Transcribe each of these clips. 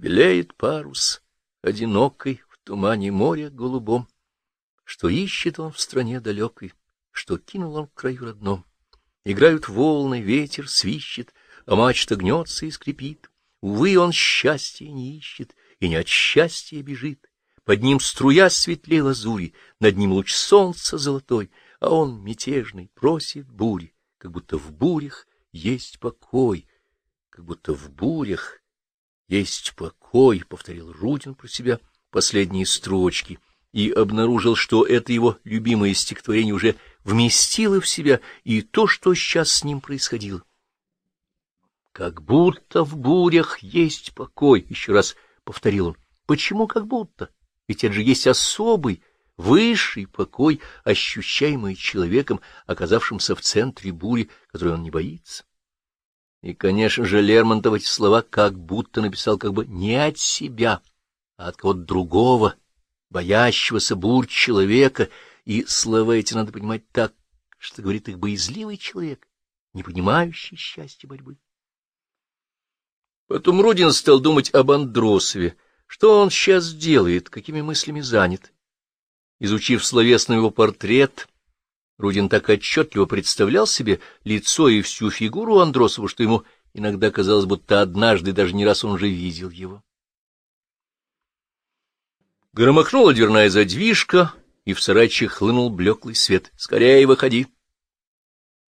Белеет парус, одинокой в тумане моря голубом. Что ищет он в стране далекой, что кинул он в краю родном. Играют волны, ветер свищет, а мачта гнется и скрипит. Увы, он счастья не ищет и не от счастья бежит. Под ним струя светлей лазури, над ним луч солнца золотой, а он мятежный просит бури, как будто в бурях есть покой, как будто в бурях есть покой, — повторил Рудин про себя последние строчки и обнаружил, что это его любимое стихотворение уже вместило в себя и то, что сейчас с ним происходило. Как будто в бурях есть покой, — еще раз повторил он. Почему как будто? Ведь это же есть особый, высший покой, ощущаемый человеком, оказавшимся в центре бури, которой он не боится. И, конечно же, Лермонтов эти слова как будто написал как бы не от себя, а от кого-то другого, боящегося бурь человека, и слова эти надо понимать так, что говорит их боязливый человек, не понимающий счастья борьбы. Потом Рудин стал думать об Андросове, что он сейчас делает, какими мыслями занят. Изучив словесный его портрет, Рудин так отчетливо представлял себе лицо и всю фигуру Андросова, что ему иногда казалось, будто однажды, даже не раз он уже видел его. Громохнула дверная задвижка, и в сарайчик хлынул блеклый свет. «Скорее выходи!»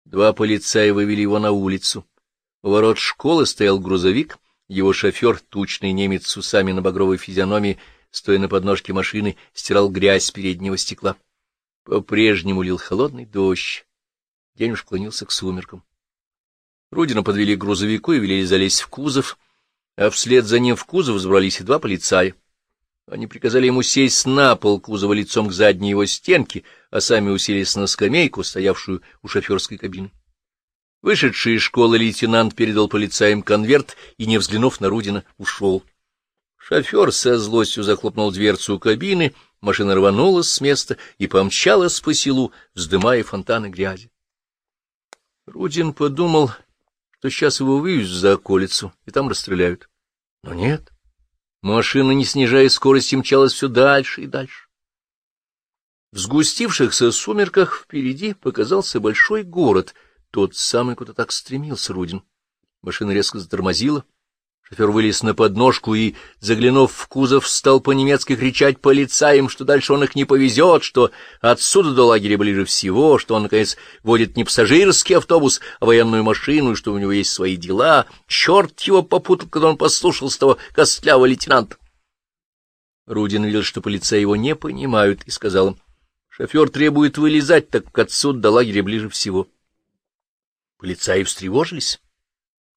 Два полицая вывели его на улицу. У ворот школы стоял грузовик, его шофер, тучный немец с усами на багровой физиономии, стоя на подножке машины, стирал грязь с переднего стекла. По-прежнему лил холодный дождь. День уж клонился к сумеркам. Рудина подвели к грузовику и велели залезть в кузов, а вслед за ним в кузов забрались и два полицая. Они приказали ему сесть на пол кузова лицом к задней его стенке, а сами уселись на скамейку, стоявшую у шоферской кабины. Вышедший из школы лейтенант передал полицаям конверт и, не взглянув на Рудина, ушел. Шофер со злостью захлопнул дверцу кабины, машина рванулась с места и помчалась по селу, вздымая фонтаны грязи. Рудин подумал, что сейчас его вывезут за околицу, и там расстреляют. Но нет. Машина, не снижая скорости, мчалась все дальше и дальше. В сгустившихся сумерках впереди показался большой город, тот самый, куда так стремился Рудин. Машина резко затормозила. Шофер вылез на подножку и, заглянув в кузов, стал по-немецки кричать полицаям, что дальше он их не повезет, что отсюда до лагеря ближе всего, что он, наконец, водит не пассажирский автобус, а военную машину, и что у него есть свои дела. Черт его попутал, когда он послушался того костлявого лейтенанта. Рудин видел, что полицаи его не понимают, и сказал им, шофер требует вылезать, так как отсюда до лагеря ближе всего. Полицаи встревожились.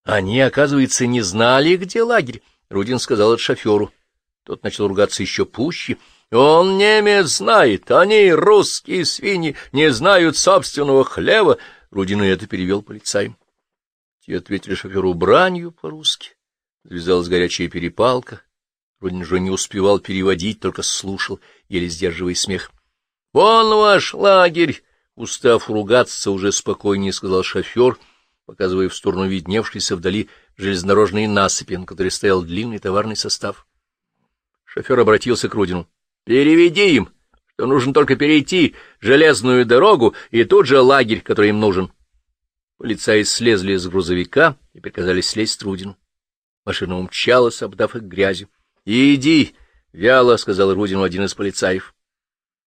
Они, оказывается, не знали, где лагерь. Рудин сказал это шоферу. Тот начал ругаться еще пуще. Он немец знает, они, русские свиньи, не знают собственного хлеба. Рудин это перевел полицаям. Те ответили шоферу бранью по-русски. Завязалась горячая перепалка. Рудин же не успевал переводить, только слушал, еле сдерживая смех. — Вон ваш лагерь! — устав ругаться, уже спокойнее сказал шофер — показывая в сторону видневшейся вдали железнодорожные насыпи, на которой стоял длинный товарный состав. Шофер обратился к Рудину. — Переведи им, что нужно только перейти железную дорогу и тут же лагерь, который им нужен. Полицаи слезли из грузовика и приказали слезть Рудину. Машина умчалась, обдав их грязью. — Иди, — вяло сказал Рудину один из полицаев.